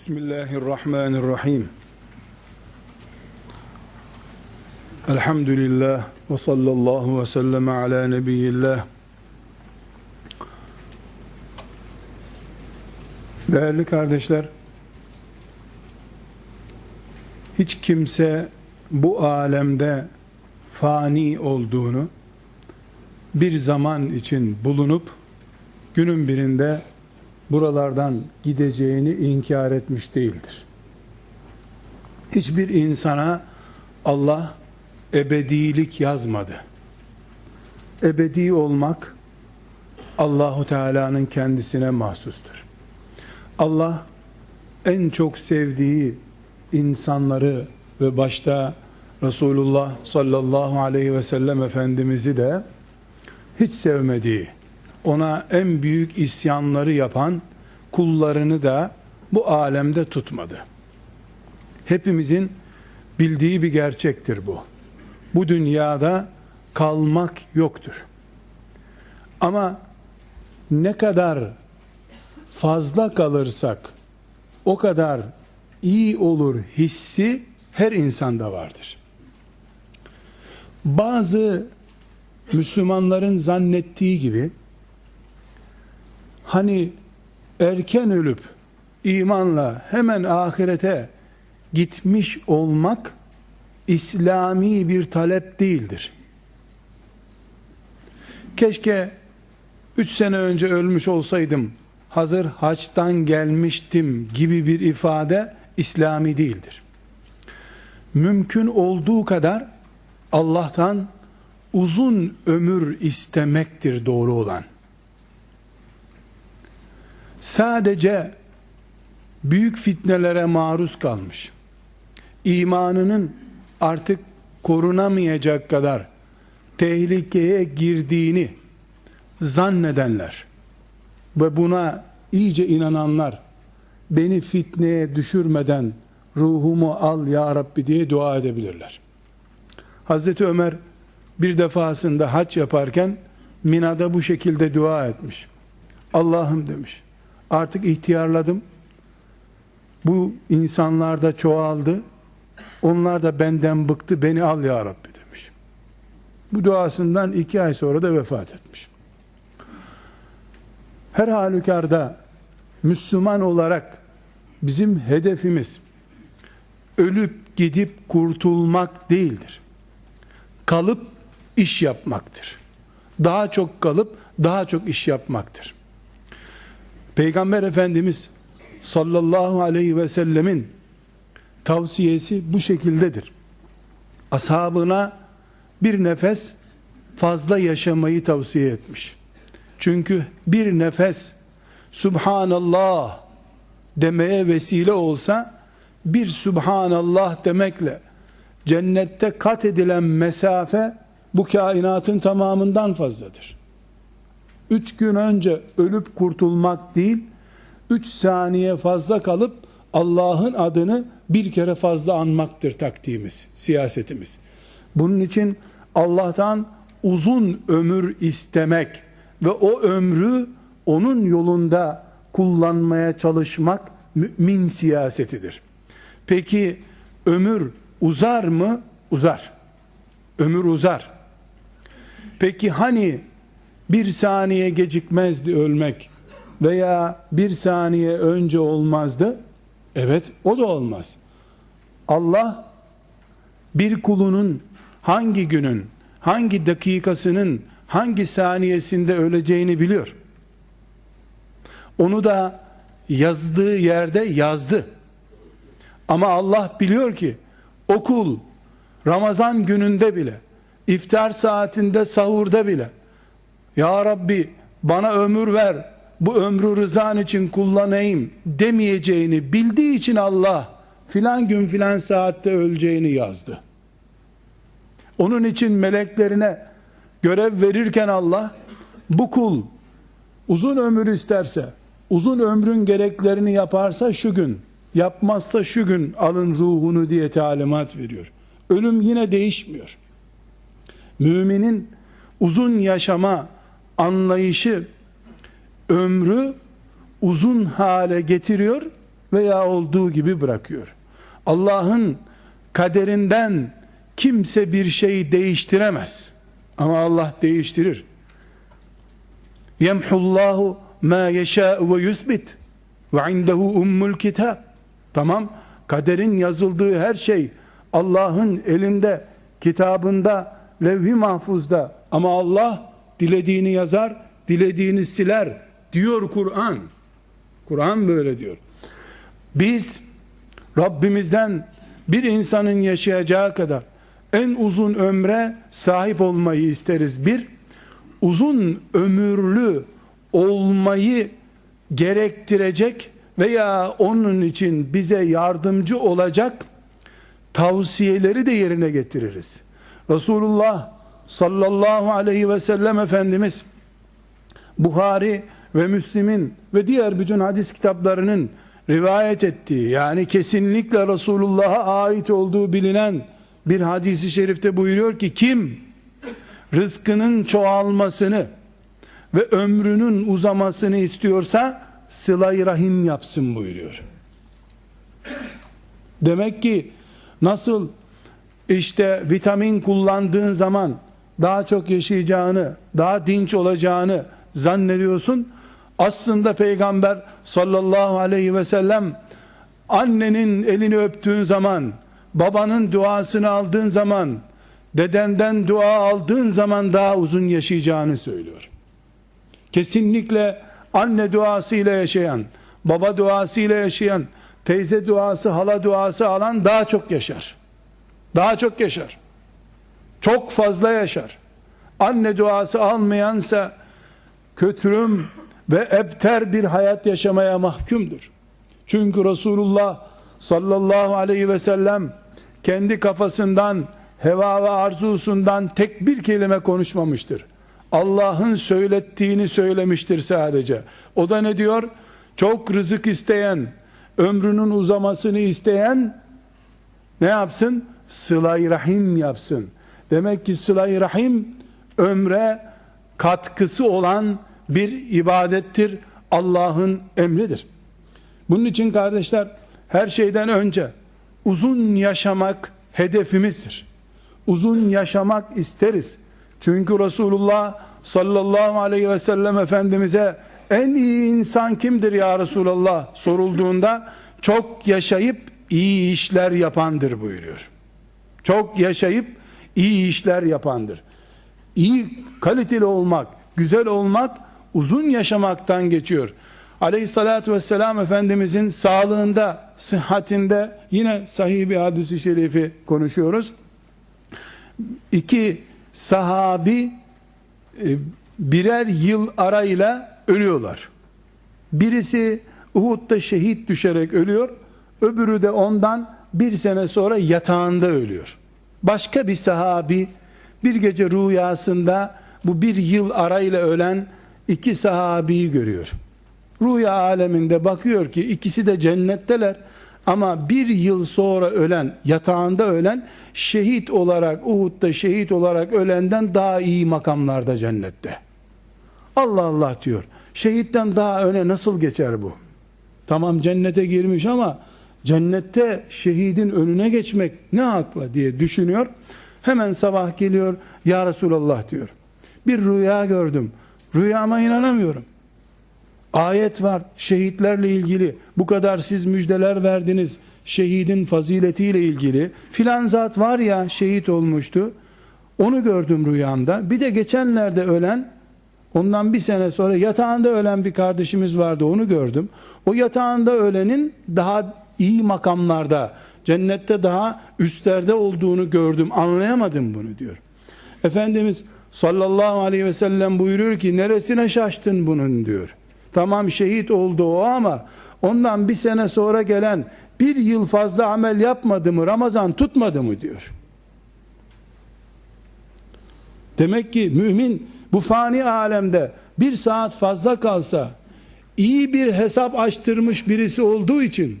Bismillahirrahmanirrahim. Elhamdülillah ve sallallahu ve sellem ala nebiyyillah. Değerli kardeşler, hiç kimse bu alemde fani olduğunu bir zaman için bulunup günün birinde buralardan gideceğini inkar etmiş değildir. Hiçbir insana Allah ebedilik yazmadı. Ebedi olmak Allahu Teala'nın kendisine mahsustur. Allah en çok sevdiği insanları ve başta Resulullah sallallahu aleyhi ve sellem Efendimiz'i de hiç sevmediği, ona en büyük isyanları yapan kullarını da bu alemde tutmadı. Hepimizin bildiği bir gerçektir bu. Bu dünyada kalmak yoktur. Ama ne kadar fazla kalırsak o kadar iyi olur hissi her insanda vardır. Bazı Müslümanların zannettiği gibi hani erken ölüp imanla hemen ahirete gitmiş olmak İslami bir talep değildir. Keşke üç sene önce ölmüş olsaydım, hazır haçtan gelmiştim gibi bir ifade İslami değildir. Mümkün olduğu kadar Allah'tan uzun ömür istemektir doğru olan sadece büyük fitnelere maruz kalmış, imanının artık korunamayacak kadar tehlikeye girdiğini zannedenler ve buna iyice inananlar beni fitneye düşürmeden ruhumu al ya Rabbi diye dua edebilirler. Hazreti Ömer bir defasında haç yaparken Mina'da bu şekilde dua etmiş. Allah'ım demiş artık ihtiyarladım. Bu insanlar da çoğaldı. Onlar da benden bıktı. Beni al ya Rabbi demiş. Bu duasından iki ay sonra da vefat etmiş. Her halükarda Müslüman olarak bizim hedefimiz ölüp gidip kurtulmak değildir. Kalıp iş yapmaktır. Daha çok kalıp daha çok iş yapmaktır. Peygamber Efendimiz sallallahu aleyhi ve sellemin tavsiyesi bu şekildedir. Ashabına bir nefes fazla yaşamayı tavsiye etmiş. Çünkü bir nefes Subhanallah demeye vesile olsa bir Subhanallah demekle cennette kat edilen mesafe bu kainatın tamamından fazladır üç gün önce ölüp kurtulmak değil, üç saniye fazla kalıp Allah'ın adını bir kere fazla anmaktır taktiğimiz, siyasetimiz. Bunun için Allah'tan uzun ömür istemek ve o ömrü onun yolunda kullanmaya çalışmak mümin siyasetidir. Peki ömür uzar mı? Uzar. Ömür uzar. Peki hani bir saniye gecikmezdi ölmek veya bir saniye önce olmazdı. Evet o da olmaz. Allah bir kulunun hangi günün, hangi dakikasının, hangi saniyesinde öleceğini biliyor. Onu da yazdığı yerde yazdı. Ama Allah biliyor ki o kul Ramazan gününde bile, iftar saatinde, sahurda bile ya Rabbi bana ömür ver, bu ömrü rızan için kullanayım demeyeceğini bildiği için Allah filan gün filan saatte öleceğini yazdı. Onun için meleklerine görev verirken Allah bu kul uzun ömür isterse, uzun ömrün gereklerini yaparsa şu gün, yapmazsa şu gün alın ruhunu diye talimat veriyor. Ölüm yine değişmiyor. Müminin uzun yaşama anlayışı ömrü uzun hale getiriyor veya olduğu gibi bırakıyor. Allah'ın kaderinden kimse bir şey değiştiremez. Ama Allah değiştirir. Yemhullahu ma yeşâ ve yuthbit ve indehu ummul kitab. Tamam, kaderin yazıldığı her şey Allah'ın elinde, kitabında, levh-i mahfuzda. Ama Allah dilediğini yazar, dilediğini siler diyor Kur'an. Kur'an böyle diyor. Biz Rabbimizden bir insanın yaşayacağı kadar en uzun ömre sahip olmayı isteriz. Bir, uzun ömürlü olmayı gerektirecek veya onun için bize yardımcı olacak tavsiyeleri de yerine getiririz. Resulullah sallallahu aleyhi ve sellem Efendimiz Buhari ve Müslim'in ve diğer bütün hadis kitaplarının rivayet ettiği yani kesinlikle Resulullah'a ait olduğu bilinen bir hadisi şerifte buyuruyor ki kim rızkının çoğalmasını ve ömrünün uzamasını istiyorsa sıla rahim yapsın buyuruyor. Demek ki nasıl işte vitamin kullandığın zaman daha çok yaşayacağını, daha dinç olacağını zannediyorsun. Aslında peygamber sallallahu aleyhi ve sellem annenin elini öptüğün zaman, babanın duasını aldığın zaman, dedenden dua aldığın zaman daha uzun yaşayacağını söylüyor. Kesinlikle anne duasıyla yaşayan, baba duasıyla yaşayan, teyze duası, hala duası alan daha çok yaşar. Daha çok yaşar. Çok fazla yaşar. Anne duası almayansa kötürüm ve ebter bir hayat yaşamaya mahkumdur. Çünkü Resulullah sallallahu aleyhi ve sellem kendi kafasından, heva ve arzusundan tek bir kelime konuşmamıştır. Allah'ın söylettiğini söylemiştir sadece. O da ne diyor? Çok rızık isteyen, ömrünün uzamasını isteyen ne yapsın? Sıla-i rahim yapsın. Demek ki sıla-i rahim ömre katkısı olan bir ibadettir. Allah'ın emridir. Bunun için kardeşler her şeyden önce uzun yaşamak hedefimizdir. Uzun yaşamak isteriz. Çünkü Resulullah sallallahu aleyhi ve sellem Efendimiz'e en iyi insan kimdir ya Resulallah sorulduğunda çok yaşayıp iyi işler yapandır buyuruyor. Çok yaşayıp iyi işler yapandır. İyi kaliteli olmak, güzel olmak uzun yaşamaktan geçiyor. Aleyhissalatü vesselam Efendimizin sağlığında, sıhhatinde yine sahih bir hadisi şerifi konuşuyoruz. İki sahabi e, birer yıl arayla ölüyorlar. Birisi Uhud'da şehit düşerek ölüyor. Öbürü de ondan bir sene sonra yatağında ölüyor. Başka bir sahabi bir gece rüyasında bu bir yıl arayla ölen iki sahabiyi görüyor. Rüya aleminde bakıyor ki ikisi de cennetteler. Ama bir yıl sonra ölen, yatağında ölen, şehit olarak, Uhud'da şehit olarak ölenden daha iyi makamlarda cennette. Allah Allah diyor. Şehitten daha öne nasıl geçer bu? Tamam cennete girmiş ama cennette şehidin önüne geçmek ne hakla diye düşünüyor. Hemen sabah geliyor, ya Resulallah diyor. Bir rüya gördüm. Rüyama inanamıyorum. Ayet var şehitlerle ilgili. Bu kadar siz müjdeler verdiniz. Şehidin faziletiyle ilgili. Filan zat var ya şehit olmuştu. Onu gördüm rüyamda. Bir de geçenlerde ölen ondan bir sene sonra yatağında ölen bir kardeşimiz vardı onu gördüm. O yatağında ölenin daha iyi makamlarda cennette daha üstlerde olduğunu gördüm anlayamadım bunu diyor. Efendimiz sallallahu aleyhi ve sellem buyuruyor ki neresine şaştın bunun diyor. Tamam şehit oldu o ama ondan bir sene sonra gelen bir yıl fazla amel yapmadı mı Ramazan tutmadı mı diyor. Demek ki mümin bu fani alemde bir saat fazla kalsa iyi bir hesap açtırmış birisi olduğu için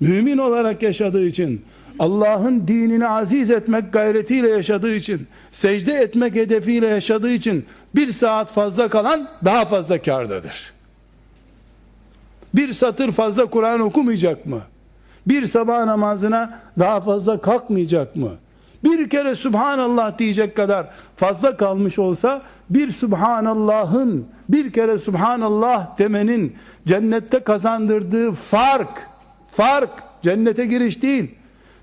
mümin olarak yaşadığı için Allah'ın dinini aziz etmek gayretiyle yaşadığı için secde etmek hedefiyle yaşadığı için bir saat fazla kalan daha fazla kardadır. Bir satır fazla Kur'an okumayacak mı? Bir sabah namazına daha fazla kalkmayacak mı? Bir kere Subhanallah diyecek kadar fazla kalmış olsa bir Subhanallah'ın bir kere Subhanallah demenin cennette kazandırdığı fark fark cennete giriş değil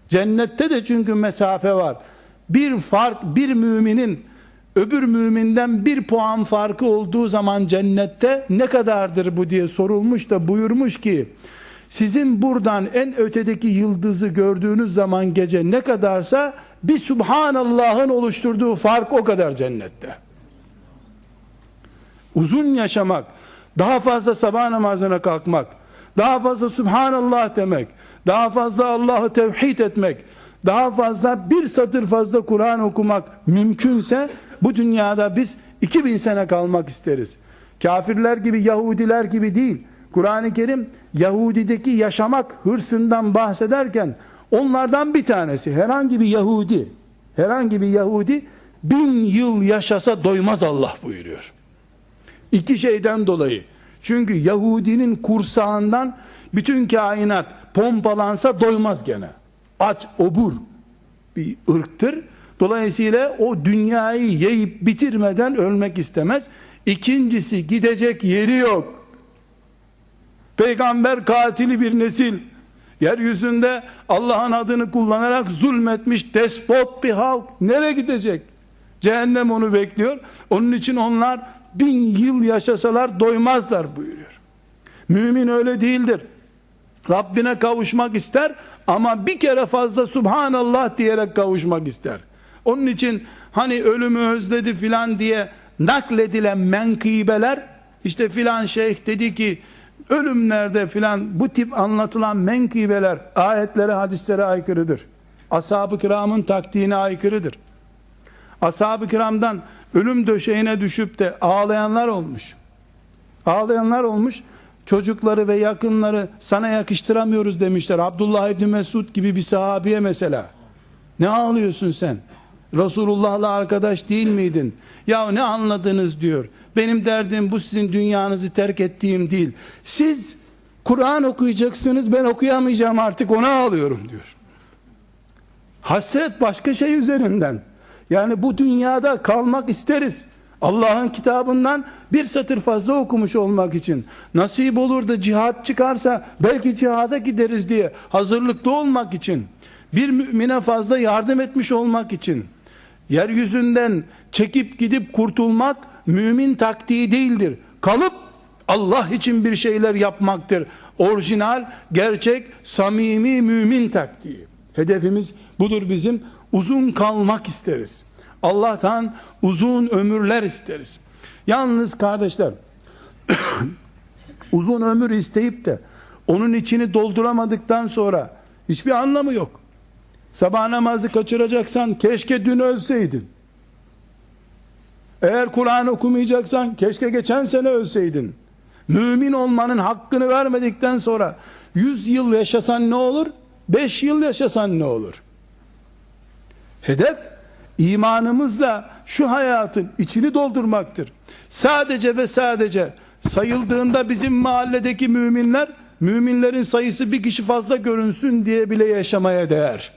cennette de çünkü mesafe var bir fark bir müminin öbür müminden bir puan farkı olduğu zaman cennette ne kadardır bu diye sorulmuş da buyurmuş ki sizin buradan en ötedeki yıldızı gördüğünüz zaman gece ne kadarsa bir Subhanallah'ın oluşturduğu fark o kadar cennette. Uzun yaşamak, daha fazla sabah namazına kalkmak, daha fazla Subhanallah demek, daha fazla Allah'ı tevhid etmek, daha fazla bir satır fazla Kur'an okumak mümkünse bu dünyada biz 2000 sene kalmak isteriz. Kafirler gibi Yahudiler gibi değil. Kur'an-ı Kerim Yahudi'deki yaşamak hırsından bahsederken onlardan bir tanesi herhangi bir Yahudi herhangi bir Yahudi bin yıl yaşasa doymaz Allah buyuruyor. İki şeyden dolayı. Çünkü Yahudinin kursağından bütün kainat pompalansa doymaz gene. Aç, obur bir ırktır. Dolayısıyla o dünyayı yiyip bitirmeden ölmek istemez. İkincisi gidecek yeri yok. Peygamber katili bir nesil. Yeryüzünde Allah'ın adını kullanarak zulmetmiş despot bir halk. Nereye gidecek? Cehennem onu bekliyor. Onun için onlar bin yıl yaşasalar doymazlar buyuruyor. Mümin öyle değildir. Rabbine kavuşmak ister ama bir kere fazla Subhanallah diyerek kavuşmak ister. Onun için hani ölümü özledi filan diye nakledilen menkıbeler işte filan şeyh dedi ki ölümlerde filan bu tip anlatılan menkıbeler ayetlere hadislere aykırıdır. Ashab-ı kiramın taktiğine aykırıdır. Ashab-ı kiramdan ölüm döşeğine düşüp de ağlayanlar olmuş. Ağlayanlar olmuş. Çocukları ve yakınları sana yakıştıramıyoruz demişler. Abdullah İbni Mesud gibi bir sahabiye mesela. Ne ağlıyorsun sen? Resulullah'la arkadaş değil miydin? Ya ne anladınız diyor. Benim derdim bu sizin dünyanızı terk ettiğim değil. Siz Kur'an okuyacaksınız ben okuyamayacağım artık ona ağlıyorum diyor. Hasret başka şey üzerinden. Yani bu dünyada kalmak isteriz. Allah'ın kitabından bir satır fazla okumuş olmak için nasip olur da cihat çıkarsa belki cihada gideriz diye hazırlıklı olmak için bir mümine fazla yardım etmiş olmak için yeryüzünden çekip gidip kurtulmak mümin taktiği değildir. Kalıp Allah için bir şeyler yapmaktır. Orijinal, gerçek, samimi mümin taktiği. Hedefimiz budur bizim. Uzun kalmak isteriz. Allah'tan uzun ömürler isteriz. Yalnız kardeşler uzun ömür isteyip de onun içini dolduramadıktan sonra hiçbir anlamı yok. Sabah namazı kaçıracaksan keşke dün ölseydin. Eğer Kur'an okumayacaksan keşke geçen sene ölseydin. Mümin olmanın hakkını vermedikten sonra 100 yıl yaşasan ne olur? 5 yıl yaşasan ne olur? Hedef imanımızla şu hayatın içini doldurmaktır. Sadece ve sadece sayıldığında bizim mahalledeki müminler müminlerin sayısı bir kişi fazla görünsün diye bile yaşamaya değer.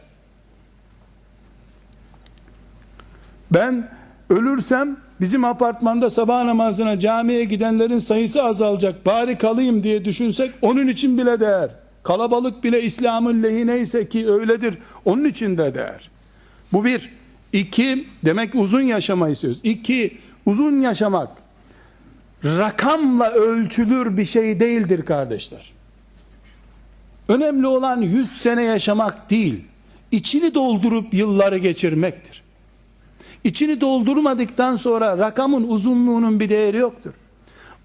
Ben ölürsem bizim apartmanda sabah namazına camiye gidenlerin sayısı azalacak bari kalayım diye düşünsek onun için bile değer. Kalabalık bile İslam'ın lehineyse ki öyledir onun için de değer. Bu bir. iki demek uzun yaşama istiyoruz. İki uzun yaşamak rakamla ölçülür bir şey değildir kardeşler. Önemli olan yüz sene yaşamak değil, içini doldurup yılları geçirmektir. İçini doldurmadıktan sonra rakamın uzunluğunun bir değeri yoktur.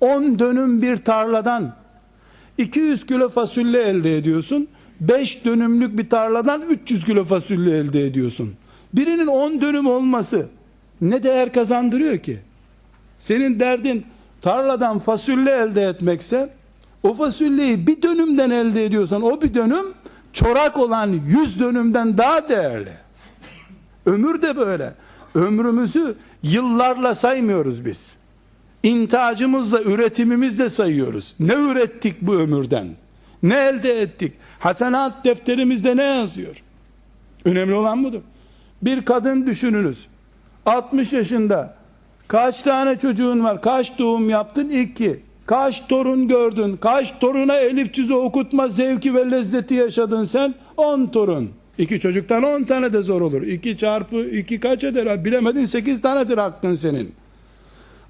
10 dönüm bir tarladan 200 kilo fasulye elde ediyorsun. 5 dönümlük bir tarladan 300 kilo fasulye elde ediyorsun. Birinin 10 dönüm olması ne değer kazandırıyor ki? Senin derdin tarladan fasulye elde etmekse o fasulyeyi bir dönümden elde ediyorsan o bir dönüm çorak olan 100 dönümden daha değerli. Ömür de böyle. Ömrümüzü yıllarla saymıyoruz biz. İntacımızla, üretimimizle sayıyoruz. Ne ürettik bu ömürden? Ne elde ettik? Hasenat defterimizde ne yazıyor? Önemli olan budur. Bir kadın düşününüz. 60 yaşında kaç tane çocuğun var? Kaç doğum yaptın? İki. Kaç torun gördün? Kaç toruna elif cüzü okutma zevki ve lezzeti yaşadın sen? 10 torun. İki çocuktan 10 tane de zor olur. 2 çarpı 2 kaç eder? Bilemedin 8 tanedir hakkın senin.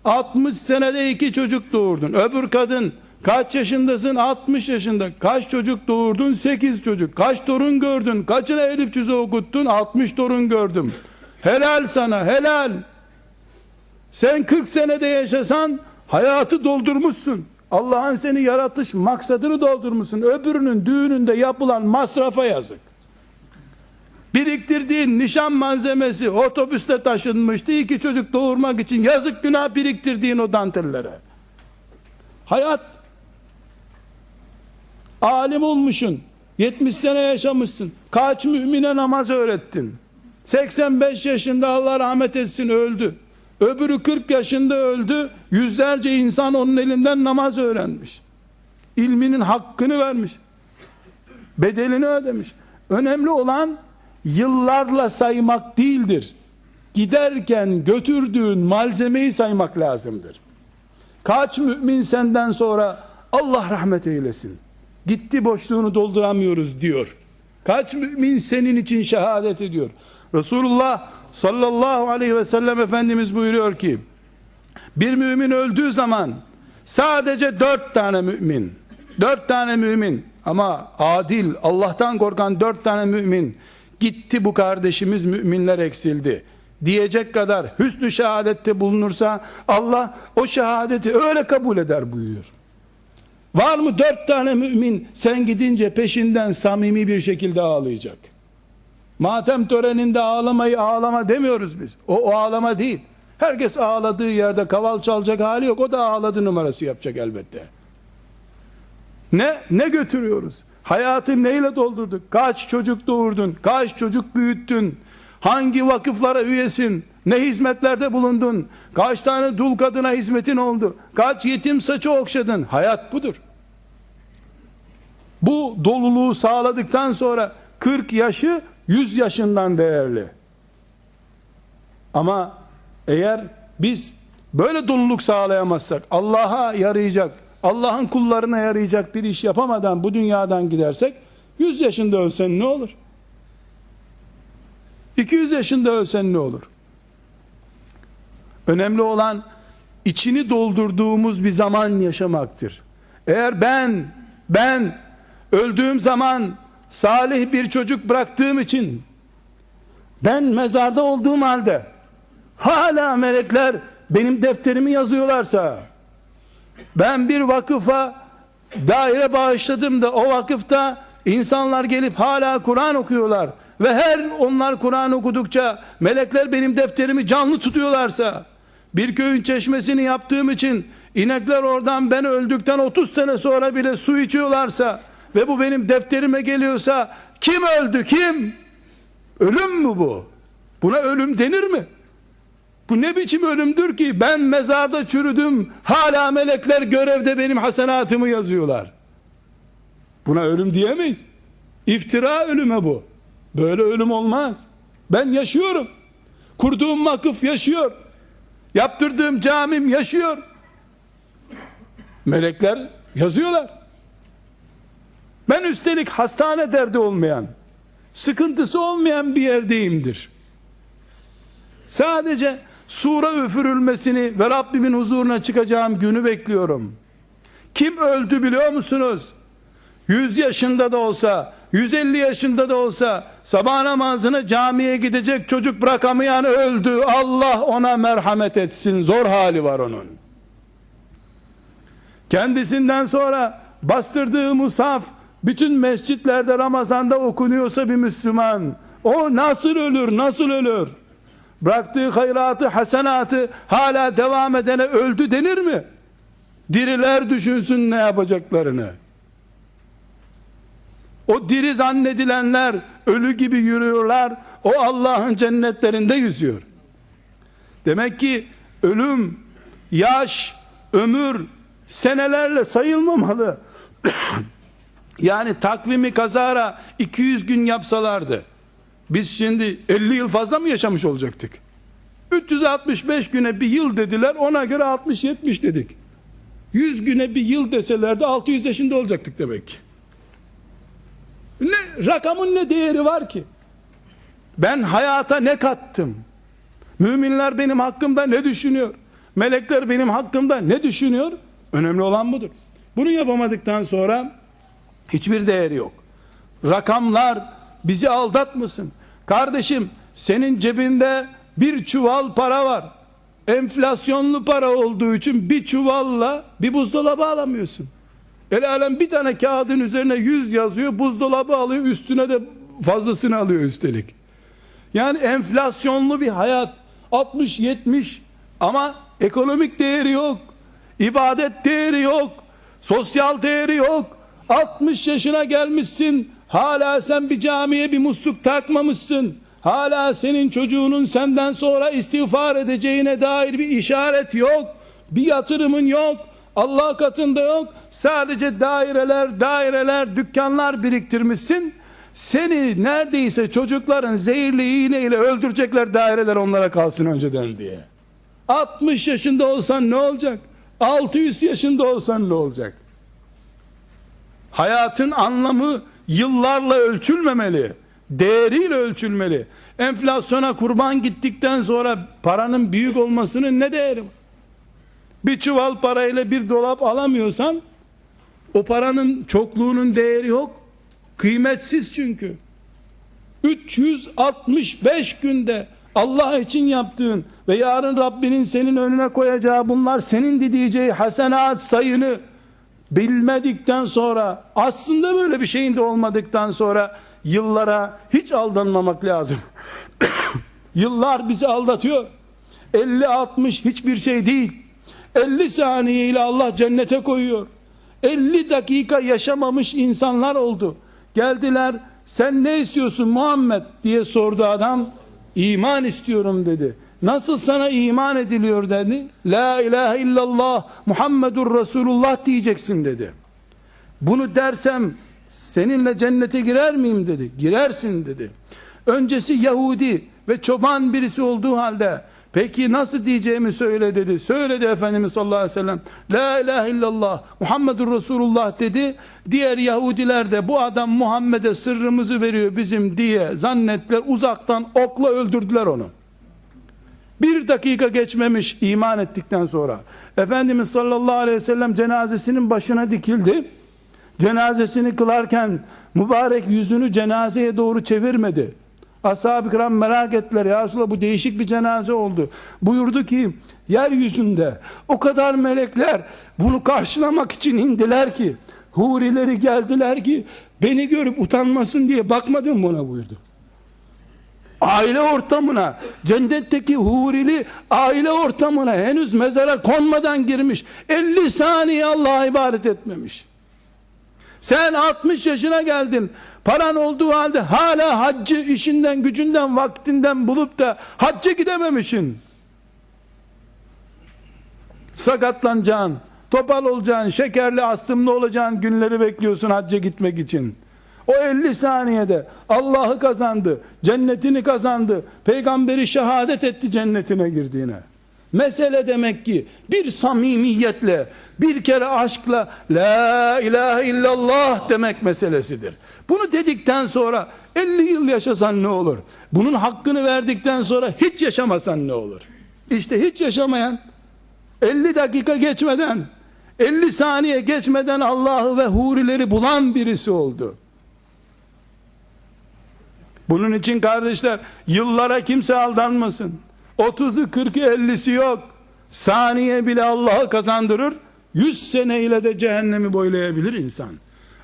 60 senede iki çocuk doğurdun. Öbür kadın kaç yaşındasın? 60 yaşında. Kaç çocuk doğurdun? 8 çocuk. Kaç torun gördün? Kaçına elif cüzü okuttun? 60 torun gördüm. Helal sana helal. Sen 40 senede yaşasan hayatı doldurmuşsun. Allah'ın seni yaratış maksadını doldurmuşsun. Öbürünün düğününde yapılan masrafa yazık. Biriktirdiğin nişan malzemesi otobüste taşınmıştı. iki çocuk doğurmak için yazık günah biriktirdiğin o dantellere. Hayat alim olmuşsun. 70 sene yaşamışsın. Kaç mümine namaz öğrettin. 85 yaşında Allah rahmet etsin öldü. Öbürü 40 yaşında öldü. Yüzlerce insan onun elinden namaz öğrenmiş. İlminin hakkını vermiş. Bedelini ödemiş. Önemli olan yıllarla saymak değildir. Giderken götürdüğün malzemeyi saymak lazımdır. Kaç mümin senden sonra Allah rahmet eylesin. Gitti boşluğunu dolduramıyoruz diyor. Kaç mümin senin için şehadet ediyor. Resulullah sallallahu aleyhi ve sellem Efendimiz buyuruyor ki bir mümin öldüğü zaman sadece dört tane mümin dört tane mümin ama adil Allah'tan korkan dört tane mümin gitti bu kardeşimiz müminler eksildi diyecek kadar hüsnü şehadette bulunursa Allah o şehadeti öyle kabul eder buyuruyor. Var mı dört tane mümin sen gidince peşinden samimi bir şekilde ağlayacak. Matem töreninde ağlamayı ağlama demiyoruz biz. O, o ağlama değil. Herkes ağladığı yerde kaval çalacak hali yok. O da ağladı numarası yapacak elbette. Ne? Ne götürüyoruz? Hayatı neyle doldurduk? Kaç çocuk doğurdun? Kaç çocuk büyüttün? Hangi vakıflara üyesin? Ne hizmetlerde bulundun? Kaç tane dul kadına hizmetin oldu? Kaç yetim saçı okşadın? Hayat budur. Bu doluluğu sağladıktan sonra 40 yaşı 100 yaşından değerli. Ama eğer biz böyle doluluk sağlayamazsak Allah'a yarayacak, Allah'ın kullarına yarayacak bir iş yapamadan bu dünyadan gidersek 100 yaşında ölsen ne olur? 200 yaşında ölsen ne olur? Önemli olan içini doldurduğumuz bir zaman yaşamaktır. Eğer ben ben öldüğüm zaman salih bir çocuk bıraktığım için ben mezarda olduğum halde hala melekler benim defterimi yazıyorlarsa ben bir vakıfa daire bağışladım da o vakıfta insanlar gelip hala Kur'an okuyorlar ve her onlar Kur'an okudukça melekler benim defterimi canlı tutuyorlarsa bir köyün çeşmesini yaptığım için inekler oradan ben öldükten 30 sene sonra bile su içiyorlarsa ve bu benim defterime geliyorsa kim öldü kim? Ölüm mü bu? Buna ölüm denir mi? Bu ne biçim ölümdür ki ben mezarda çürüdüm hala melekler görevde benim hasenatımı yazıyorlar. Buna ölüm diyemeyiz. İftira ölüme bu. Böyle ölüm olmaz. Ben yaşıyorum. Kurduğum vakıf yaşıyor. Yaptırdığım camim yaşıyor. Melekler yazıyorlar. Ben üstelik hastane derdi olmayan, sıkıntısı olmayan bir yerdeyimdir. Sadece sura üfürülmesini ve Rabbimin huzuruna çıkacağım günü bekliyorum. Kim öldü biliyor musunuz? 100 yaşında da olsa, 150 yaşında da olsa sabah namazını camiye gidecek çocuk bırakamayan öldü. Allah ona merhamet etsin. Zor hali var onun. Kendisinden sonra bastırdığı musaf bütün mescitlerde Ramazan'da okunuyorsa bir Müslüman o nasıl ölür nasıl ölür? Bıraktığı hayratı hasenatı hala devam edene öldü denir mi? Diriler düşünsün ne yapacaklarını. O diri zannedilenler ölü gibi yürüyorlar o Allah'ın cennetlerinde yüzüyor. Demek ki ölüm yaş ömür senelerle sayılmamalı yani takvimi kazara 200 gün yapsalardı biz şimdi 50 yıl fazla mı yaşamış olacaktık? 365 güne bir yıl dediler ona göre 60-70 dedik. 100 güne bir yıl deselerdi 600 yaşında olacaktık demek ki. Ne, rakamın ne değeri var ki? Ben hayata ne kattım? Müminler benim hakkımda ne düşünüyor? Melekler benim hakkımda ne düşünüyor? Önemli olan budur. Bunu yapamadıktan sonra hiçbir değeri yok. Rakamlar bizi aldatmasın. Kardeşim senin cebinde bir çuval para var. Enflasyonlu para olduğu için bir çuvalla bir buzdolabı alamıyorsun. El alem bir tane kağıdın üzerine yüz yazıyor, buzdolabı alıyor, üstüne de fazlasını alıyor üstelik. Yani enflasyonlu bir hayat 60-70 ama ekonomik değeri yok. ibadet değeri yok. Sosyal değeri yok. 60 yaşına gelmişsin. Hala sen bir camiye bir musluk takmamışsın. Hala senin çocuğunun senden sonra istiğfar edeceğine dair bir işaret yok. Bir yatırımın yok. Allah katında yok. Sadece daireler, daireler, dükkanlar biriktirmişsin. Seni neredeyse çocukların zehirli iğneyle öldürecekler daireler onlara kalsın önceden diye. 60 yaşında olsan ne olacak? 600 yaşında olsan ne olacak? Hayatın anlamı yıllarla ölçülmemeli. Değeriyle ölçülmeli. Enflasyona kurban gittikten sonra paranın büyük olmasının ne değeri var? Bir çuval parayla bir dolap alamıyorsan o paranın çokluğunun değeri yok. Kıymetsiz çünkü. 365 günde Allah için yaptığın ve yarın Rabbinin senin önüne koyacağı bunlar senin diyeceği hasenat sayını bilmedikten sonra aslında böyle bir şeyin de olmadıktan sonra yıllara hiç aldanmamak lazım. Yıllar bizi aldatıyor. 50-60 hiçbir şey değil. 50 saniye ile Allah cennete koyuyor. 50 dakika yaşamamış insanlar oldu. Geldiler sen ne istiyorsun Muhammed diye sordu adam. İman istiyorum dedi. Nasıl sana iman ediliyor dedi. La ilahe illallah Muhammedur Resulullah diyeceksin dedi. Bunu dersem seninle cennete girer miyim dedi. Girersin dedi. Öncesi Yahudi ve çoban birisi olduğu halde Peki nasıl diyeceğimi söyle dedi. Söyledi Efendimiz sallallahu aleyhi ve sellem. La ilahe illallah Muhammedur Resulullah dedi. Diğer Yahudiler de bu adam Muhammed'e sırrımızı veriyor bizim diye zannettiler. Uzaktan okla öldürdüler onu. Bir dakika geçmemiş iman ettikten sonra. Efendimiz sallallahu aleyhi ve sellem cenazesinin başına dikildi. Cenazesini kılarken mübarek yüzünü cenazeye doğru çevirmedi. Ashab-ı kiram merak ettiler. Ya Resulallah bu değişik bir cenaze oldu. Buyurdu ki yeryüzünde o kadar melekler bunu karşılamak için indiler ki hurileri geldiler ki beni görüp utanmasın diye bakmadım buna buyurdu. Aile ortamına, cennetteki hurili aile ortamına henüz mezara konmadan girmiş. 50 saniye Allah'a ibadet etmemiş. Sen 60 yaşına geldin. Paran olduğu halde hala haccı işinden, gücünden, vaktinden bulup da hacca gidememişsin. Sakatlanacaksın, topal olacaksın, şekerli astımlı olacağın günleri bekliyorsun hacca gitmek için. O 50 saniyede Allah'ı kazandı, cennetini kazandı, peygamberi şehadet etti cennetine girdiğine. Mesele demek ki bir samimiyetle, bir kere aşkla la ilahe illallah demek meselesidir. Bunu dedikten sonra 50 yıl yaşasan ne olur? Bunun hakkını verdikten sonra hiç yaşamasan ne olur? İşte hiç yaşamayan 50 dakika geçmeden 50 saniye geçmeden Allah'ı ve hurileri bulan birisi oldu. Bunun için kardeşler yıllara kimse aldanmasın. 30'u 40'ı 50'si yok. Saniye bile Allah'ı kazandırır. 100 seneyle de cehennemi boylayabilir insan.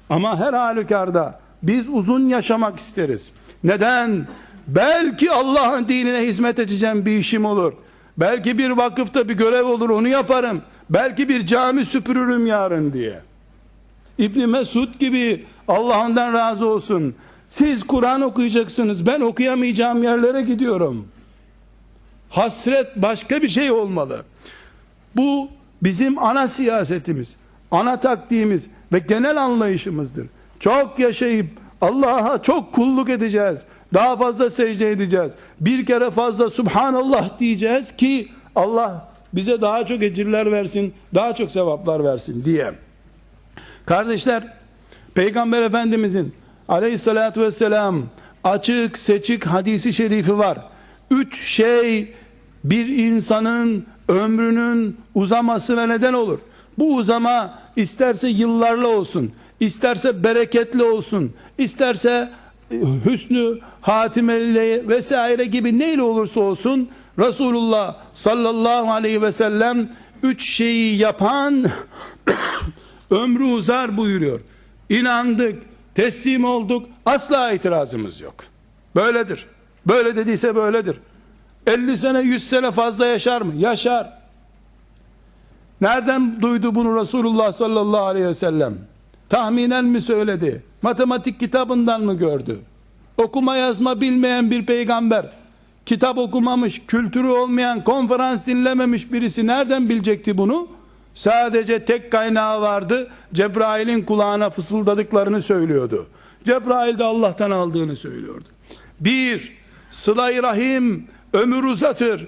Ama her halükarda biz uzun yaşamak isteriz. Neden? Belki Allah'ın dinine hizmet edeceğim bir işim olur. Belki bir vakıfta bir görev olur onu yaparım. Belki bir cami süpürürüm yarın diye. İbni Mesud gibi Allah ondan razı olsun. Siz Kur'an okuyacaksınız. Ben okuyamayacağım yerlere gidiyorum. Hasret başka bir şey olmalı. Bu bizim ana siyasetimiz, ana taktiğimiz ve genel anlayışımızdır. Çok yaşayıp Allah'a çok kulluk edeceğiz. Daha fazla secde edeceğiz. Bir kere fazla Subhanallah diyeceğiz ki Allah bize daha çok ecirler versin, daha çok sevaplar versin diye. Kardeşler, Peygamber Efendimizin aleyhissalatü vesselam açık seçik hadisi şerifi var. Üç şey bir insanın ömrünün uzamasına neden olur. Bu uzama isterse yıllarla olsun, isterse bereketli olsun, isterse e, hüsnü hatimeli vesaire gibi neyle olursa olsun Resulullah sallallahu aleyhi ve sellem üç şeyi yapan ömrü uzar buyuruyor. İnandık, teslim olduk, asla itirazımız yok. Böyledir. Böyle dediyse böyledir. 50 sene 100 sene fazla yaşar mı? Yaşar. Nereden duydu bunu Resulullah sallallahu aleyhi ve sellem? Tahminen mi söyledi? Matematik kitabından mı gördü? Okuma yazma bilmeyen bir peygamber, kitap okumamış, kültürü olmayan, konferans dinlememiş birisi nereden bilecekti bunu? Sadece tek kaynağı vardı. Cebrail'in kulağına fısıldadıklarını söylüyordu. Cebrail de Allah'tan aldığını söylüyordu. Bir, sıla rahim ömür uzatır.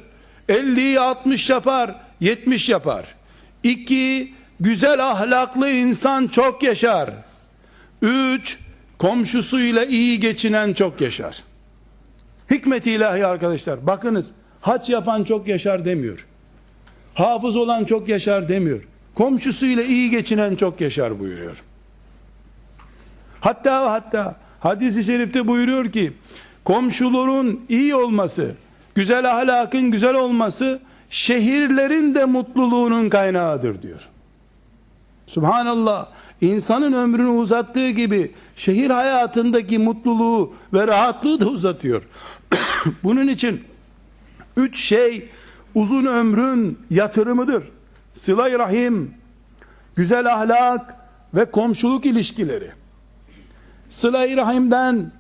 50'yi 60 yapar, 70 yapar. İki, güzel ahlaklı insan çok yaşar. Üç, komşusuyla iyi geçinen çok yaşar. Hikmet ilahi arkadaşlar. Bakınız, haç yapan çok yaşar demiyor. Hafız olan çok yaşar demiyor. Komşusuyla iyi geçinen çok yaşar buyuruyor. Hatta hatta hadisi şerifte buyuruyor ki komşuların iyi olması, güzel ahlakın güzel olması şehirlerin de mutluluğunun kaynağıdır diyor. Subhanallah. insanın ömrünü uzattığı gibi şehir hayatındaki mutluluğu ve rahatlığı da uzatıyor. Bunun için üç şey uzun ömrün yatırımıdır. Sıla-i rahim, güzel ahlak ve komşuluk ilişkileri. Sıla-i rahimden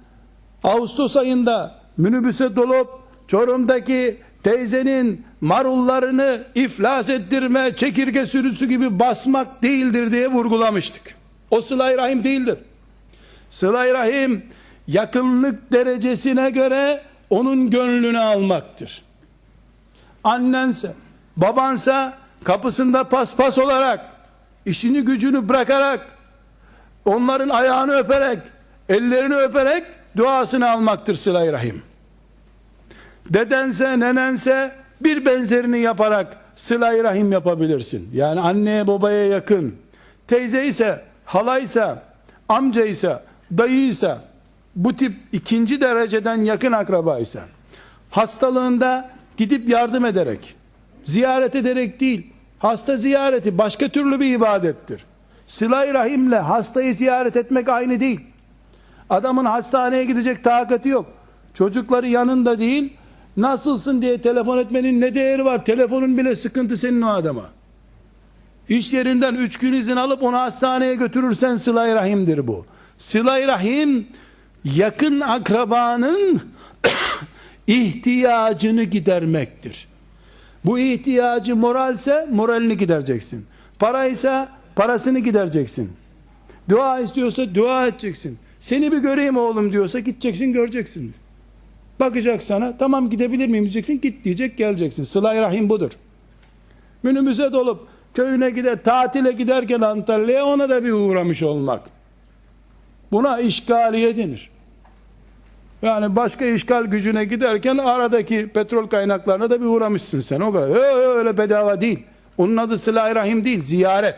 Ağustos ayında minibüse dolup Çorum'daki teyzenin marullarını iflas ettirme, çekirge sürüsü gibi basmak değildir diye vurgulamıştık. O sıla rahim değildir. sıla rahim yakınlık derecesine göre onun gönlünü almaktır. Annense, babansa kapısında paspas olarak, işini gücünü bırakarak, onların ayağını öperek, ellerini öperek duasını almaktır sıla rahim. Dedense, nenense bir benzerini yaparak sıla rahim yapabilirsin. Yani anneye babaya yakın. Teyze ise, halaysa, amcaysa, dayıysa, bu tip ikinci dereceden yakın akrabaysa, hastalığında gidip yardım ederek, ziyaret ederek değil, hasta ziyareti başka türlü bir ibadettir. Sıla-i Rahim'le hastayı ziyaret etmek aynı değil. Adamın hastaneye gidecek takati yok. Çocukları yanında değil, nasılsın diye telefon etmenin ne değeri var? Telefonun bile sıkıntı senin o adama. İş yerinden üç gün izin alıp onu hastaneye götürürsen sıla rahimdir bu. sıla rahim yakın akrabanın ihtiyacını gidermektir. Bu ihtiyacı moralse moralini gidereceksin. Paraysa parasını gidereceksin. Dua istiyorsa dua edeceksin. Seni bir göreyim oğlum diyorsa gideceksin göreceksin. Bakacak sana tamam gidebilir miyim diyeceksin git diyecek geleceksin. Sıla-i Rahim budur. Minibüse dolup köyüne gider tatile giderken Antalya'ya ona da bir uğramış olmak. Buna işgaliye denir. Yani başka işgal gücüne giderken aradaki petrol kaynaklarına da bir uğramışsın sen. O kadar. Öyle, öyle bedava değil. Onun adı sıla rahim değil. Ziyaret.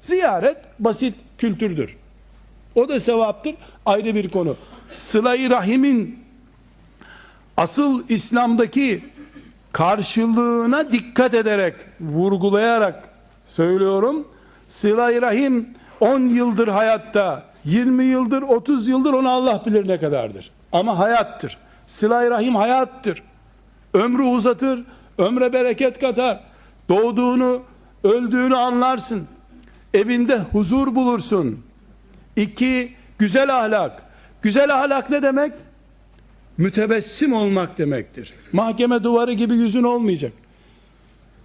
Ziyaret basit kültürdür. O da sevaptır. Ayrı bir konu. Sıla-i rahimin asıl İslam'daki karşılığına dikkat ederek, vurgulayarak söylüyorum. Sıla-i Rahim 10 yıldır hayatta, 20 yıldır, 30 yıldır onu Allah bilir ne kadardır. Ama hayattır. Sıla-i Rahim hayattır. Ömrü uzatır, ömre bereket katar. Doğduğunu, öldüğünü anlarsın. Evinde huzur bulursun. İki, güzel ahlak. Güzel ahlak ne demek? Mütebessim olmak demektir. Mahkeme duvarı gibi yüzün olmayacak.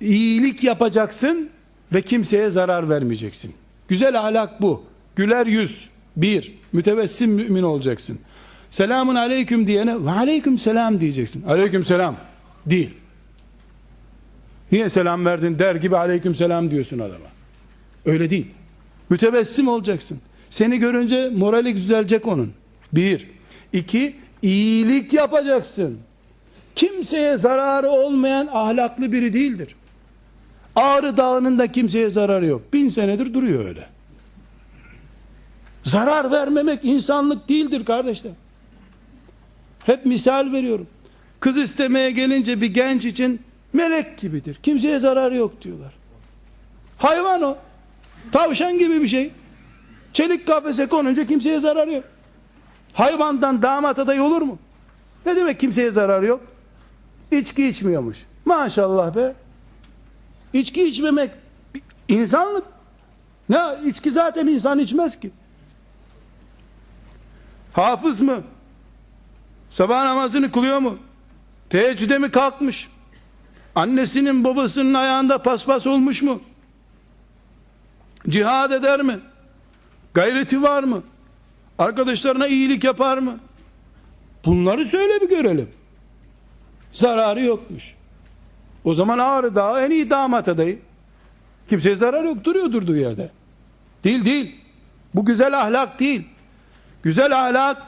İyilik yapacaksın ve kimseye zarar vermeyeceksin. Güzel ahlak bu. Güler yüz. Bir, mütebessim mümin olacaksın. Selamun aleyküm diyene ve aleyküm selam diyeceksin. Aleyküm selam. Değil. Niye selam verdin der gibi aleyküm selam diyorsun adama. Öyle değil. Mütebessim olacaksın. Seni görünce morali düzelecek onun. Bir. iki iyilik yapacaksın. Kimseye zararı olmayan ahlaklı biri değildir. Ağrı dağının da kimseye zararı yok. Bin senedir duruyor öyle. Zarar vermemek insanlık değildir kardeşler. Hep misal veriyorum. Kız istemeye gelince bir genç için melek gibidir. Kimseye zararı yok diyorlar. Hayvan o. Tavşan gibi bir şey. Çelik kafese konunca kimseye zararı yok. Hayvandan damat adayı olur mu? Ne demek kimseye zararı yok? İçki içmiyormuş. Maşallah be. İçki içmemek insanlık. Ne içki zaten insan içmez ki. Hafız mı? Sabah namazını kılıyor mu? Teheccüde mi kalkmış? Annesinin babasının ayağında paspas olmuş mu? Cihad eder mi? Gayreti var mı? Arkadaşlarına iyilik yapar mı? Bunları söyle bir görelim. Zararı yokmuş. O zaman Ağrı Dağı en iyi damat adayı. Kimseye zarar yok duruyor durduğu yerde. Değil değil. Bu güzel ahlak değil. Güzel ahlak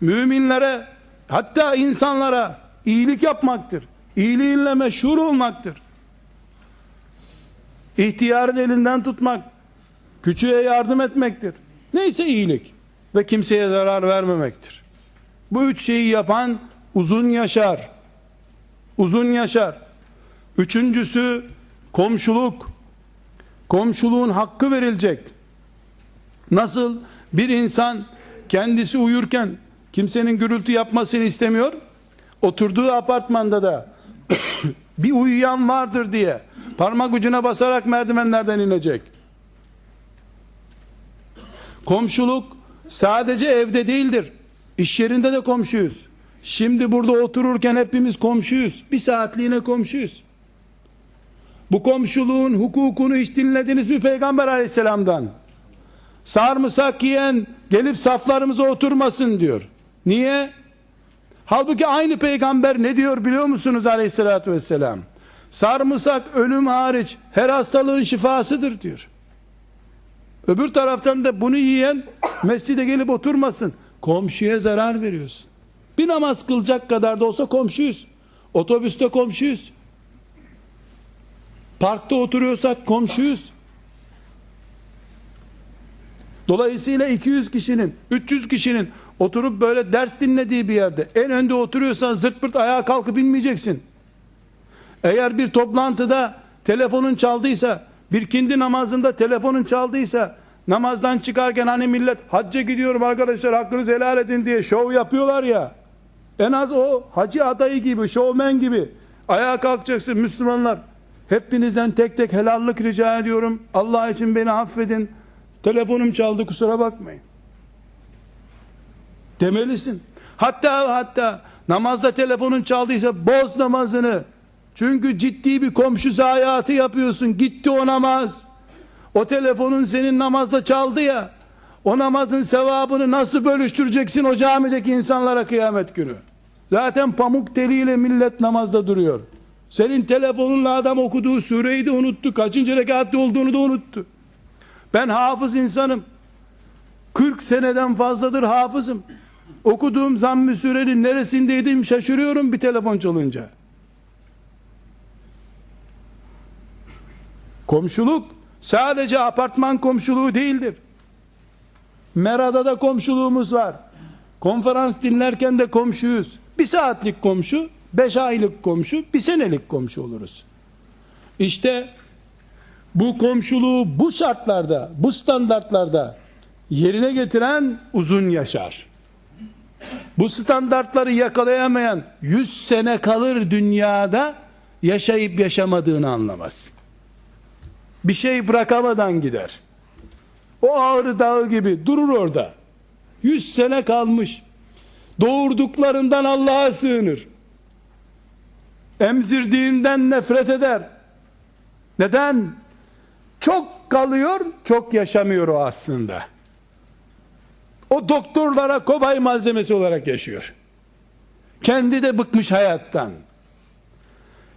müminlere hatta insanlara iyilik yapmaktır. İyiliğinle meşhur olmaktır. İhtiyarın elinden tutmak, küçüğe yardım etmektir. Neyse iyilik ve kimseye zarar vermemektir. Bu üç şeyi yapan uzun yaşar. Uzun yaşar. Üçüncüsü komşuluk. Komşuluğun hakkı verilecek. Nasıl bir insan kendisi uyurken kimsenin gürültü yapmasını istemiyor. Oturduğu apartmanda da bir uyuyan vardır diye parmak ucuna basarak merdivenlerden inecek. Komşuluk sadece evde değildir. İş yerinde de komşuyuz. Şimdi burada otururken hepimiz komşuyuz. Bir saatliğine komşuyuz. Bu komşuluğun hukukunu hiç dinlediniz mi Peygamber aleyhisselamdan? Sarımsak yiyen gelip saflarımıza oturmasın diyor. Niye? Halbuki aynı peygamber ne diyor biliyor musunuz aleyhissalatü vesselam? Sarımsak ölüm hariç her hastalığın şifasıdır diyor. Öbür taraftan da bunu yiyen mescide gelip oturmasın. Komşuya zarar veriyorsun. Bir namaz kılacak kadar da olsa komşuyuz. Otobüste komşuyuz. Parkta oturuyorsak komşuyuz. Dolayısıyla 200 kişinin, 300 kişinin oturup böyle ders dinlediği bir yerde en önde oturuyorsan zırt pırt ayağa kalkıp inmeyeceksin. Eğer bir toplantıda telefonun çaldıysa, bir kindi namazında telefonun çaldıysa, namazdan çıkarken hani millet hacca gidiyorum arkadaşlar hakkınızı helal edin diye şov yapıyorlar ya, en az o hacı adayı gibi, şovmen gibi ayağa kalkacaksın Müslümanlar. Hepinizden tek tek helallik rica ediyorum. Allah için beni affedin. Telefonum çaldı kusura bakmayın. Demelisin. Hatta hatta namazda telefonun çaldıysa boz namazını. Çünkü ciddi bir komşu zayiatı yapıyorsun. Gitti o namaz. O telefonun senin namazda çaldı ya. O namazın sevabını nasıl bölüştüreceksin o camideki insanlara kıyamet günü? Zaten pamuk teliyle millet namazda duruyor. Senin telefonunla adam okuduğu sureyi de unuttu. Kaçıncı rekatte olduğunu da unuttu. Ben hafız insanım. 40 seneden fazladır hafızım. Okuduğum zamm-ı surenin neresindeydim şaşırıyorum bir telefon çalınca. Komşuluk sadece apartman komşuluğu değildir. Merada da komşuluğumuz var. Konferans dinlerken de komşuyuz. Bir saatlik komşu, beş aylık komşu, bir senelik komşu oluruz. İşte bu komşuluğu bu şartlarda, bu standartlarda yerine getiren uzun yaşar. Bu standartları yakalayamayan 100 sene kalır dünyada yaşayıp yaşamadığını anlamaz. Bir şey bırakamadan gider. O ağrı dağı gibi durur orada. 100 sene kalmış. Doğurduklarından Allah'a sığınır. Emzirdiğinden nefret eder. Neden? Çok kalıyor, çok yaşamıyor o aslında. O doktorlara kobay malzemesi olarak yaşıyor. Kendi de bıkmış hayattan.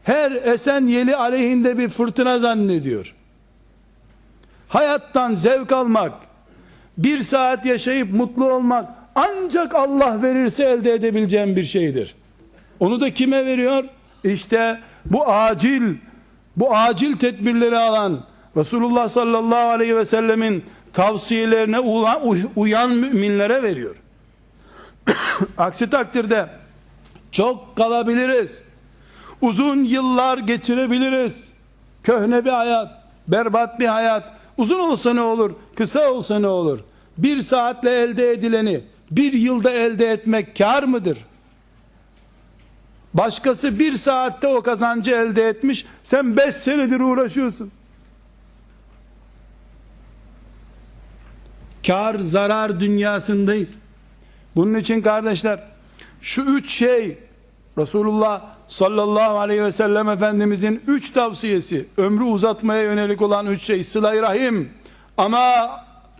Her esen yeli aleyhinde bir fırtına zannediyor. Hayattan zevk almak, bir saat yaşayıp mutlu olmak ancak Allah verirse elde edebileceğim bir şeydir. Onu da kime veriyor? İşte bu acil, bu acil tedbirleri alan Resulullah sallallahu aleyhi ve sellemin tavsiyelerine uyan müminlere veriyor. Aksi takdirde çok kalabiliriz. Uzun yıllar geçirebiliriz. Köhne bir hayat, berbat bir hayat. Uzun olsa ne olur, kısa olsa ne olur? Bir saatle elde edileni bir yılda elde etmek kar mıdır? Başkası bir saatte o kazancı elde etmiş, sen beş senedir uğraşıyorsun. Kar zarar dünyasındayız. Bunun için kardeşler şu üç şey Resulullah sallallahu aleyhi ve sellem Efendimizin üç tavsiyesi ömrü uzatmaya yönelik olan üç şey sıla rahim ama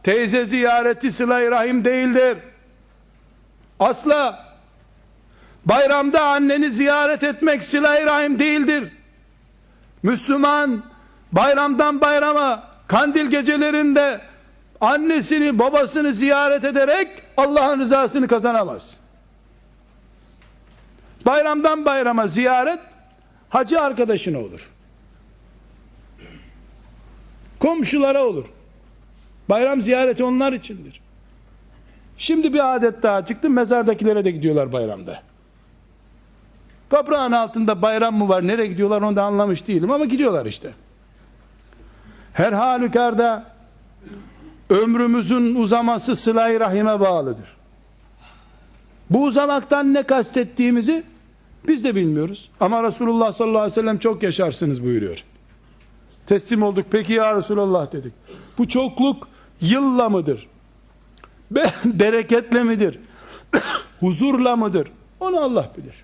teyze ziyareti sıla rahim değildir. Asla bayramda anneni ziyaret etmek sıla rahim değildir. Müslüman bayramdan bayrama kandil gecelerinde annesini babasını ziyaret ederek Allah'ın rızasını kazanamaz. Bayramdan bayrama ziyaret hacı arkadaşına olur. Komşulara olur. Bayram ziyareti onlar içindir. Şimdi bir adet daha çıktı mezardakilere de gidiyorlar bayramda. Toprağın altında bayram mı var nereye gidiyorlar onu da anlamış değilim ama gidiyorlar işte. Her halükarda ömrümüzün uzaması sıla rahime bağlıdır. Bu uzamaktan ne kastettiğimizi biz de bilmiyoruz. Ama Resulullah sallallahu aleyhi ve sellem çok yaşarsınız buyuruyor. Teslim olduk. Peki ya Resulullah dedik. Bu çokluk yılla mıdır? Be bereketle midir? Huzurla mıdır? Onu Allah bilir.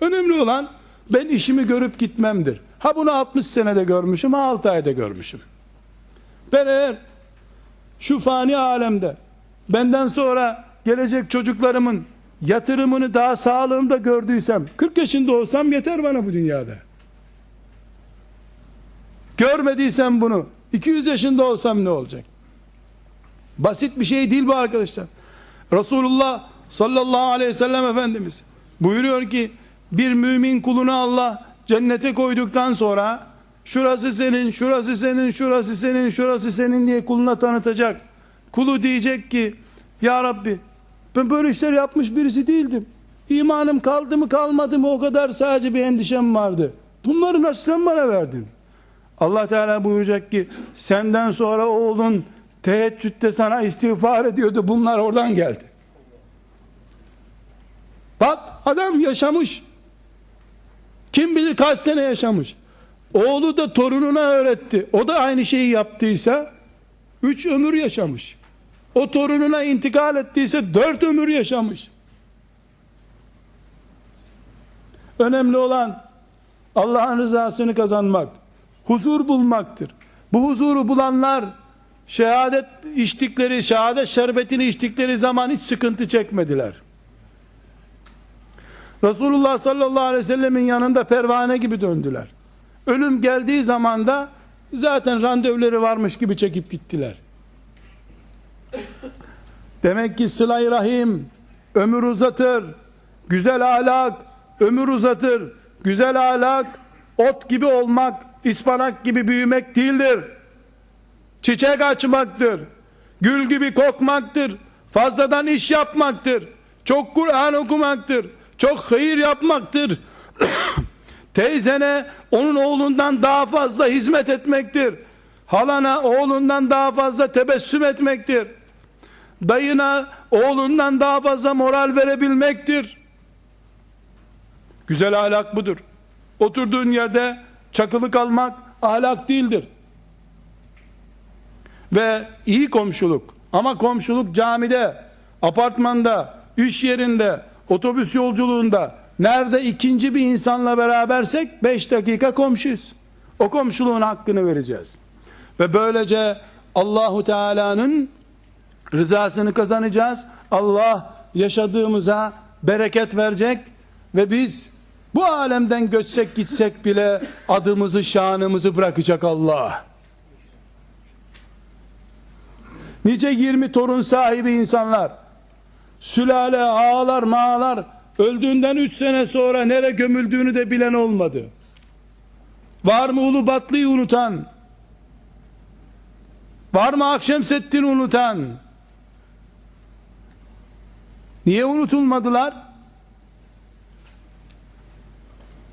Önemli olan ben işimi görüp gitmemdir. Ha bunu 60 senede görmüşüm, ha 6 ayda görmüşüm. Ben eğer şu fani alemde benden sonra gelecek çocuklarımın yatırımını daha sağlığında gördüysem 40 yaşında olsam yeter bana bu dünyada. Görmediysem bunu 200 yaşında olsam ne olacak? Basit bir şey değil bu arkadaşlar. Resulullah sallallahu aleyhi ve sellem Efendimiz buyuruyor ki bir mümin kulunu Allah cennete koyduktan sonra şurası senin, şurası senin, şurası senin, şurası senin diye kuluna tanıtacak. Kulu diyecek ki ya Rabbi ben böyle işler yapmış birisi değildim. İmanım kaldı mı kalmadı mı o kadar sadece bir endişem vardı. Bunları nasıl sen bana verdin? Allah Teala buyuracak ki senden sonra oğlun teheccüde sana istiğfar ediyordu. Bunlar oradan geldi. Bak adam yaşamış. Kim bilir kaç sene yaşamış. Oğlu da torununa öğretti. O da aynı şeyi yaptıysa üç ömür yaşamış. O torununa intikal ettiyse dört ömür yaşamış. Önemli olan Allah'ın rızasını kazanmak, huzur bulmaktır. Bu huzuru bulanlar şehadet içtikleri, şehadet şerbetini içtikleri zaman hiç sıkıntı çekmediler. Resulullah sallallahu aleyhi ve sellemin yanında pervane gibi döndüler. Ölüm geldiği zaman da zaten randevuları varmış gibi çekip gittiler. Demek ki sıla rahim ömür uzatır. Güzel ahlak ömür uzatır. Güzel ahlak ot gibi olmak, ispanak gibi büyümek değildir. Çiçek açmaktır. Gül gibi kokmaktır. Fazladan iş yapmaktır. Çok Kur'an okumaktır. Çok hayır yapmaktır. Teyzene onun oğlundan daha fazla hizmet etmektir. Halana oğlundan daha fazla tebessüm etmektir. Dayına oğlundan daha fazla moral verebilmektir. Güzel ahlak budur. Oturduğun yerde çakılı kalmak ahlak değildir. Ve iyi komşuluk ama komşuluk camide, apartmanda, iş yerinde, otobüs yolculuğunda nerede ikinci bir insanla berabersek 5 dakika komşuyuz. O komşuluğun hakkını vereceğiz. Ve böylece Allahu Teala'nın rızasını kazanacağız. Allah yaşadığımıza bereket verecek ve biz bu alemden göçsek gitsek bile adımızı şanımızı bırakacak Allah. Nice 20 torun sahibi insanlar sülale ağlar mağlar öldüğünden 3 sene sonra nere gömüldüğünü de bilen olmadı. Var mı Ulu Batlı'yı unutan? Var mı Akşemseddin'i unutan? Niye unutulmadılar?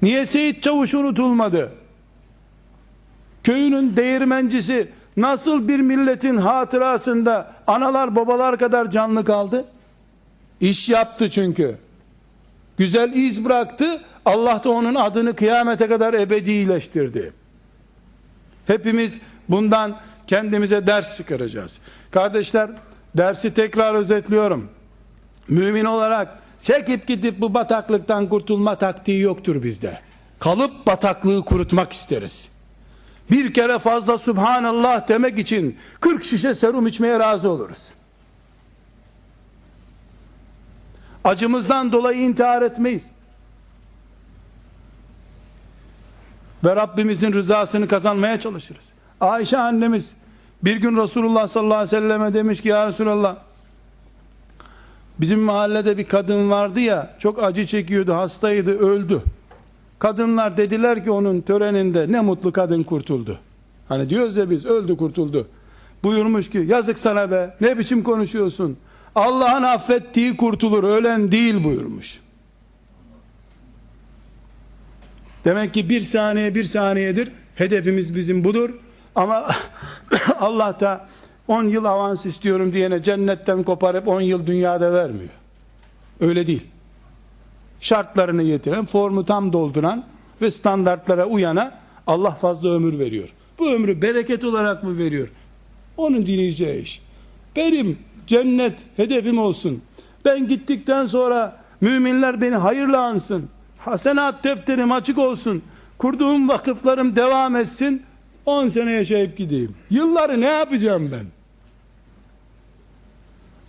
Niye Seyit Çavuş unutulmadı? Köyünün değirmencisi nasıl bir milletin hatırasında analar babalar kadar canlı kaldı? İş yaptı çünkü. Güzel iz bıraktı. Allah da onun adını kıyamete kadar ebedileştirdi. Hepimiz bundan kendimize ders çıkaracağız. Kardeşler dersi tekrar özetliyorum. Mümin olarak çekip gidip bu bataklıktan kurtulma taktiği yoktur bizde. Kalıp bataklığı kurutmak isteriz. Bir kere fazla Subhanallah demek için 40 şişe serum içmeye razı oluruz. Acımızdan dolayı intihar etmeyiz. Ve Rabbimizin rızasını kazanmaya çalışırız. Ayşe annemiz bir gün Resulullah sallallahu aleyhi ve selleme demiş ki ya Resulallah bizim mahallede bir kadın vardı ya çok acı çekiyordu hastaydı öldü. Kadınlar dediler ki onun töreninde ne mutlu kadın kurtuldu. Hani diyoruz ya biz öldü kurtuldu. Buyurmuş ki yazık sana be ne biçim konuşuyorsun. Allah'ın affettiği kurtulur ölen değil buyurmuş. Demek ki bir saniye bir saniyedir hedefimiz bizim budur. Ama Allah da 10 yıl avans istiyorum diyene cennetten koparıp 10 yıl dünyada vermiyor. Öyle değil. Şartlarını getiren, formu tam dolduran ve standartlara uyana Allah fazla ömür veriyor. Bu ömrü bereket olarak mı veriyor? Onun dinleyeceği iş. Benim cennet hedefim olsun. Ben gittikten sonra müminler beni hayırla ansın. Hasenat defterim açık olsun. Kurduğum vakıflarım devam etsin. 10 sene yaşayıp gideyim. Yılları ne yapacağım ben?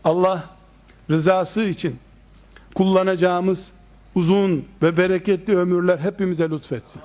Allah rızası için kullanacağımız uzun ve bereketli ömürler hepimize lütfetsin.